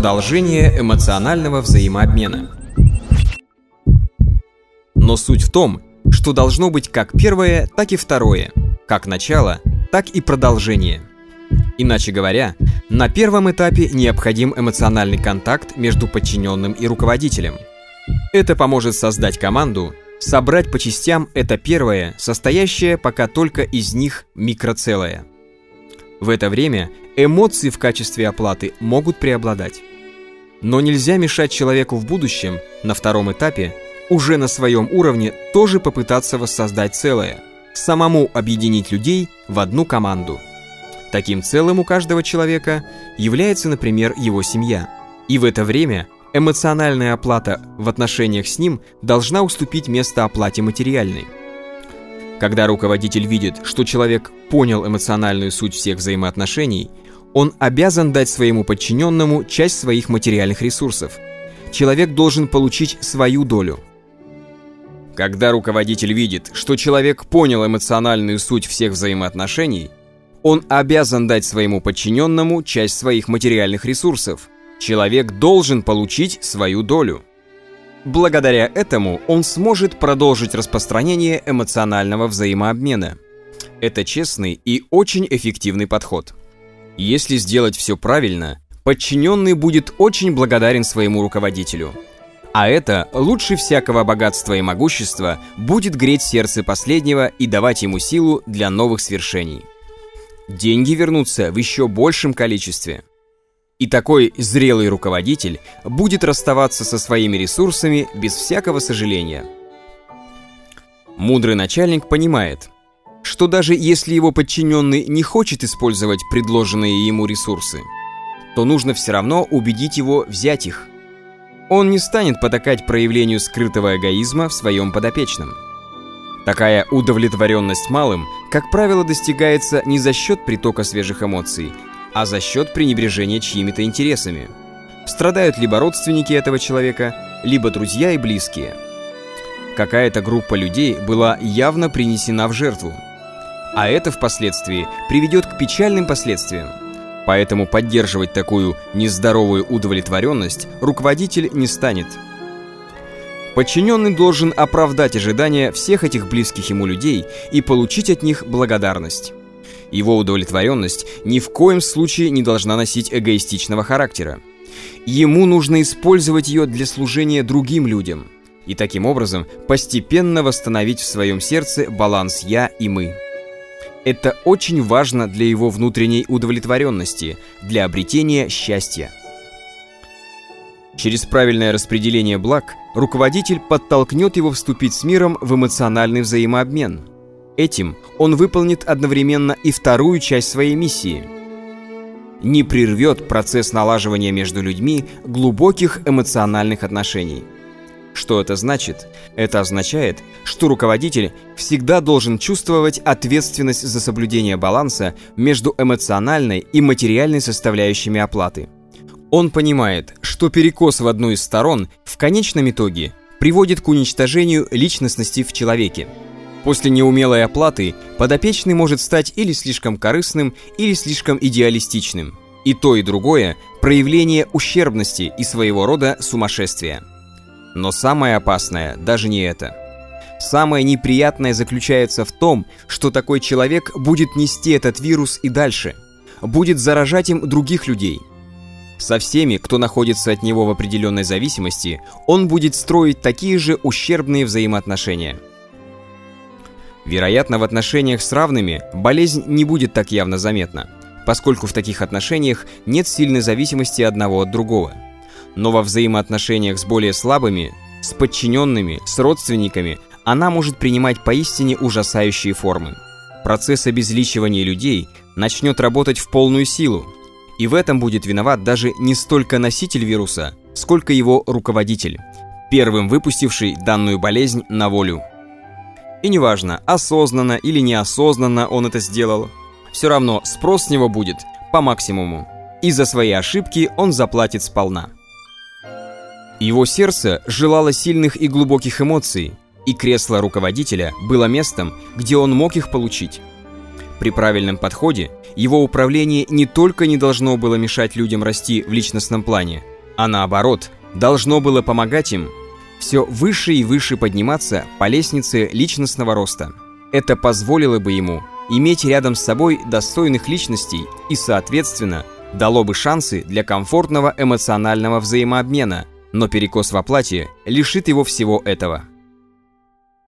Продолжение эмоционального взаимообмена. Но суть в том, что должно быть как первое, так и второе, как начало, так и продолжение. Иначе говоря, на первом этапе необходим эмоциональный контакт между подчиненным и руководителем. Это поможет создать команду, собрать по частям это первое, состоящее пока только из них микроцелое. В это время эмоции в качестве оплаты могут преобладать. Но нельзя мешать человеку в будущем, на втором этапе, уже на своем уровне тоже попытаться воссоздать целое, самому объединить людей в одну команду. Таким целым у каждого человека является, например, его семья. И в это время эмоциональная оплата в отношениях с ним должна уступить место оплате материальной. Когда руководитель видит, что человек понял эмоциональную суть всех взаимоотношений, он обязан дать своему подчиненному часть своих материальных ресурсов. Человек должен получить свою долю. Когда руководитель видит, что человек понял эмоциональную суть всех взаимоотношений, он обязан дать своему подчиненному часть своих материальных ресурсов. Человек должен получить свою долю. Благодаря этому он сможет продолжить распространение эмоционального взаимообмена. Это честный и очень эффективный подход. Если сделать все правильно, подчиненный будет очень благодарен своему руководителю. А это лучше всякого богатства и могущества будет греть сердце последнего и давать ему силу для новых свершений. Деньги вернутся в еще большем количестве. И такой зрелый руководитель будет расставаться со своими ресурсами без всякого сожаления. Мудрый начальник понимает, что даже если его подчиненный не хочет использовать предложенные ему ресурсы, то нужно все равно убедить его взять их. Он не станет потакать проявлению скрытого эгоизма в своем подопечном. Такая удовлетворенность малым, как правило, достигается не за счет притока свежих эмоций, а за счет пренебрежения чьими-то интересами. Страдают либо родственники этого человека, либо друзья и близкие. Какая-то группа людей была явно принесена в жертву. А это впоследствии приведет к печальным последствиям. Поэтому поддерживать такую нездоровую удовлетворенность руководитель не станет. Подчиненный должен оправдать ожидания всех этих близких ему людей и получить от них благодарность. Его удовлетворенность ни в коем случае не должна носить эгоистичного характера. Ему нужно использовать ее для служения другим людям и таким образом постепенно восстановить в своем сердце баланс «я» и «мы». Это очень важно для его внутренней удовлетворенности, для обретения счастья. Через правильное распределение благ руководитель подтолкнет его вступить с миром в эмоциональный взаимообмен – Этим он выполнит одновременно и вторую часть своей миссии. Не прервет процесс налаживания между людьми глубоких эмоциональных отношений. Что это значит? Это означает, что руководитель всегда должен чувствовать ответственность за соблюдение баланса между эмоциональной и материальной составляющими оплаты. Он понимает, что перекос в одну из сторон в конечном итоге приводит к уничтожению личностности в человеке. После неумелой оплаты подопечный может стать или слишком корыстным, или слишком идеалистичным. И то, и другое – проявление ущербности и своего рода сумасшествия. Но самое опасное даже не это. Самое неприятное заключается в том, что такой человек будет нести этот вирус и дальше, будет заражать им других людей. Со всеми, кто находится от него в определенной зависимости, он будет строить такие же ущербные взаимоотношения – Вероятно, в отношениях с равными болезнь не будет так явно заметна, поскольку в таких отношениях нет сильной зависимости одного от другого. Но во взаимоотношениях с более слабыми, с подчиненными, с родственниками она может принимать поистине ужасающие формы. Процесс обезличивания людей начнет работать в полную силу, и в этом будет виноват даже не столько носитель вируса, сколько его руководитель, первым выпустивший данную болезнь на волю. И неважно, осознанно или неосознанно он это сделал, все равно спрос с него будет по максимуму. И за свои ошибки он заплатит сполна. Его сердце желало сильных и глубоких эмоций, и кресло руководителя было местом, где он мог их получить. При правильном подходе его управление не только не должно было мешать людям расти в личностном плане, а наоборот, должно было помогать им все выше и выше подниматься по лестнице личностного роста. Это позволило бы ему иметь рядом с собой достойных личностей и, соответственно, дало бы шансы для комфортного эмоционального взаимообмена, но перекос в оплате лишит его всего этого.